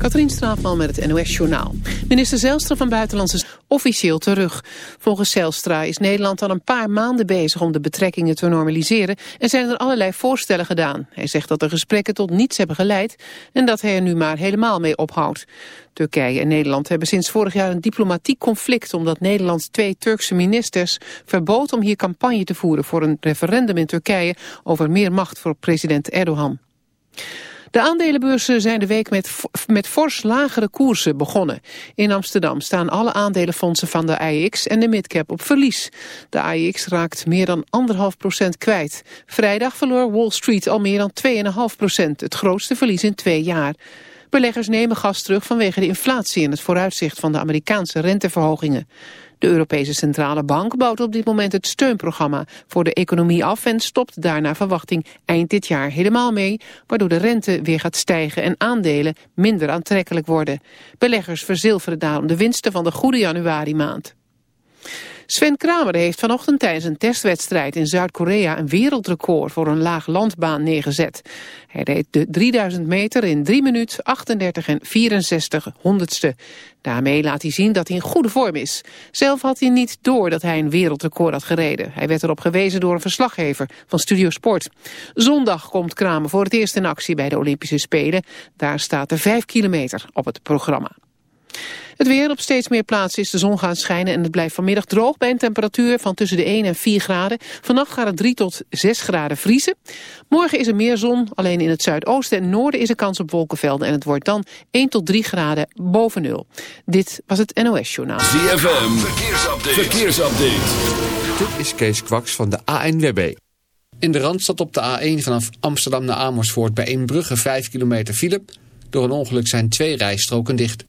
Katrien Straatman met het NOS-journaal. Minister Zijlstra van Buitenlandse officieel terug. Volgens Zijlstra is Nederland al een paar maanden bezig om de betrekkingen te normaliseren... en zijn er allerlei voorstellen gedaan. Hij zegt dat de gesprekken tot niets hebben geleid... en dat hij er nu maar helemaal mee ophoudt. Turkije en Nederland hebben sinds vorig jaar een diplomatiek conflict... omdat Nederland twee Turkse ministers verbood om hier campagne te voeren... voor een referendum in Turkije over meer macht voor president Erdogan. De aandelenbeurzen zijn de week met, met fors lagere koersen begonnen. In Amsterdam staan alle aandelenfondsen van de AEX en de Midcap op verlies. De AEX raakt meer dan 1,5 procent kwijt. Vrijdag verloor Wall Street al meer dan 2,5 procent, het grootste verlies in twee jaar. Beleggers nemen gas terug vanwege de inflatie en het vooruitzicht van de Amerikaanse renteverhogingen. De Europese Centrale Bank bouwt op dit moment het steunprogramma voor de economie af en stopt daarna verwachting eind dit jaar helemaal mee, waardoor de rente weer gaat stijgen en aandelen minder aantrekkelijk worden. Beleggers verzilveren daarom de winsten van de goede januari maand. Sven Kramer heeft vanochtend tijdens een testwedstrijd in Zuid-Korea een wereldrecord voor een laag landbaan neergezet. Hij reed de 3000 meter in 3 minuten 38 en 64 honderdste. Daarmee laat hij zien dat hij in goede vorm is. Zelf had hij niet door dat hij een wereldrecord had gereden. Hij werd erop gewezen door een verslaggever van Studio Sport. Zondag komt Kramer voor het eerst in actie bij de Olympische Spelen. Daar staat de 5 kilometer op het programma. Het weer op steeds meer plaatsen is de zon gaan schijnen en het blijft vanmiddag droog bij een temperatuur van tussen de 1 en 4 graden. Vannacht gaat het 3 tot 6 graden vriezen. Morgen is er meer zon, alleen in het zuidoosten en noorden is er kans op wolkenvelden en het wordt dan 1 tot 3 graden boven nul. Dit was het NOS Journaal. ZFM, verkeersupdate. verkeersupdate. Dit is Kees Kwaks van de ANWB. In de Randstad op de A1 vanaf Amsterdam naar Amersfoort bij Eembrugge 5 kilometer file. Door een ongeluk zijn twee rijstroken dicht.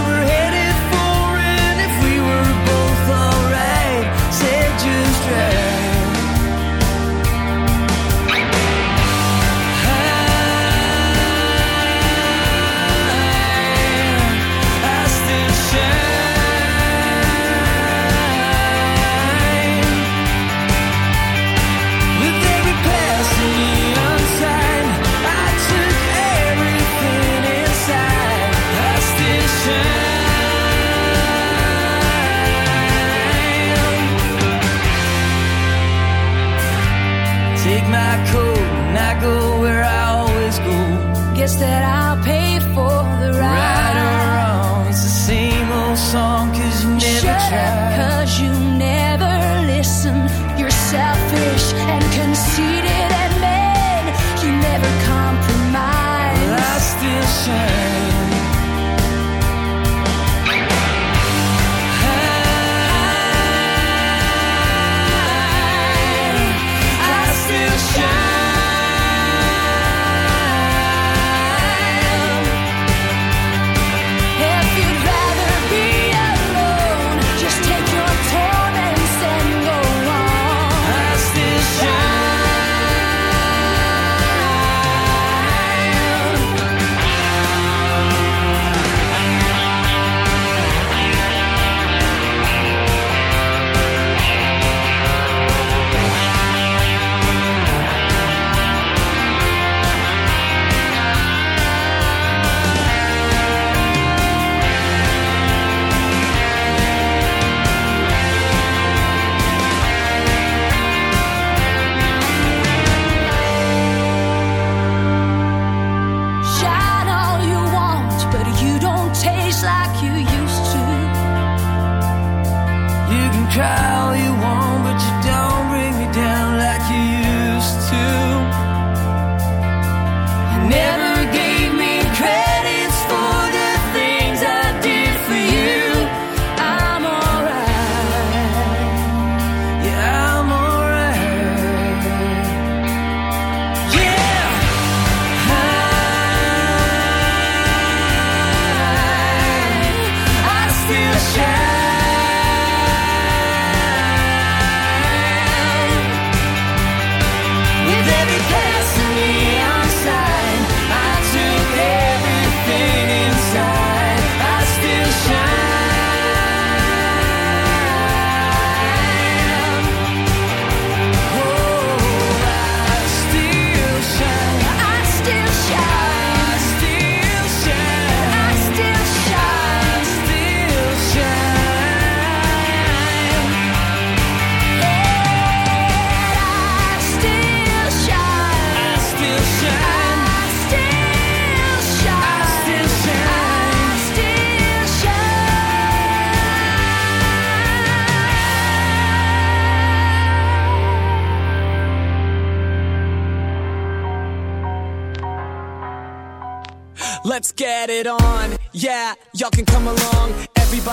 Guess that I'll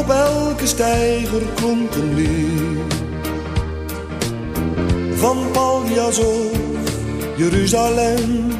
Op elke steiger klonk een lied. Van Paljas Jeruzalem.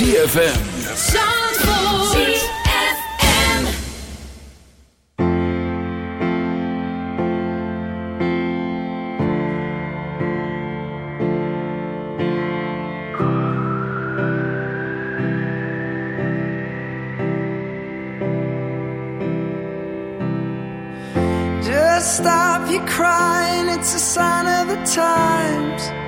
is ZFM. Just stop your crying, it's a sign of the times.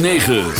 9.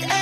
Like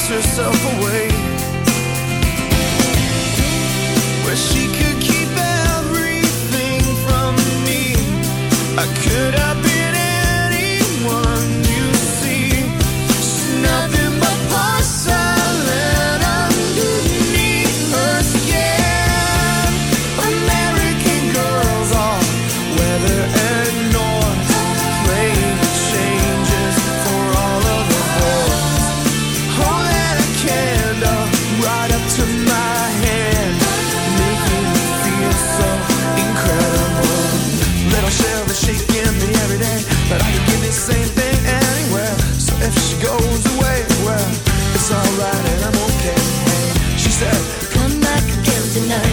Locks herself away. Where she could keep everything from me. I could have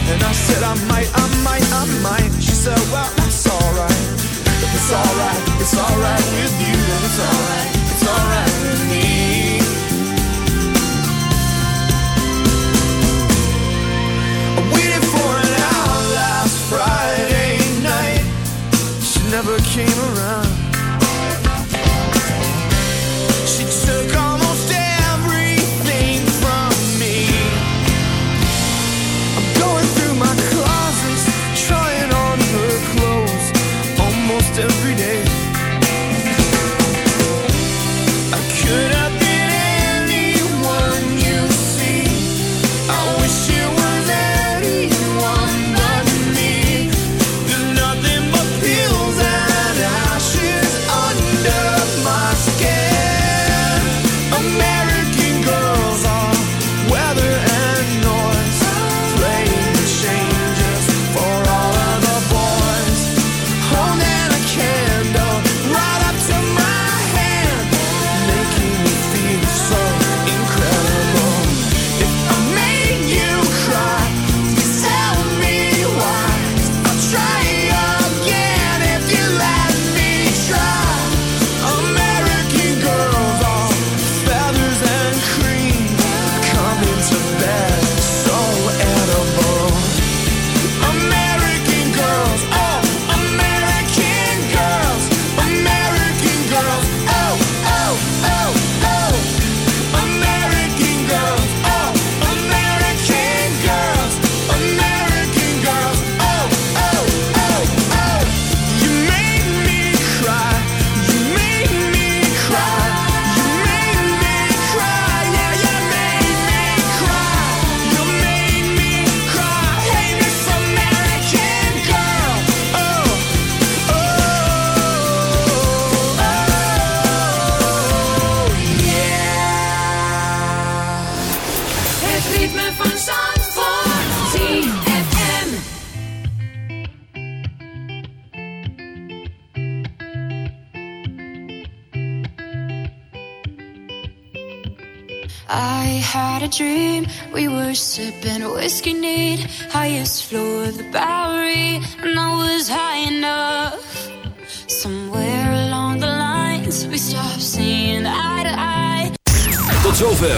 And I said, I might, I might, I might. She said, Well, that's alright. It's alright, it's alright with you. And it's alright, it's alright with me. I waited for an hour last Friday night. She never came around.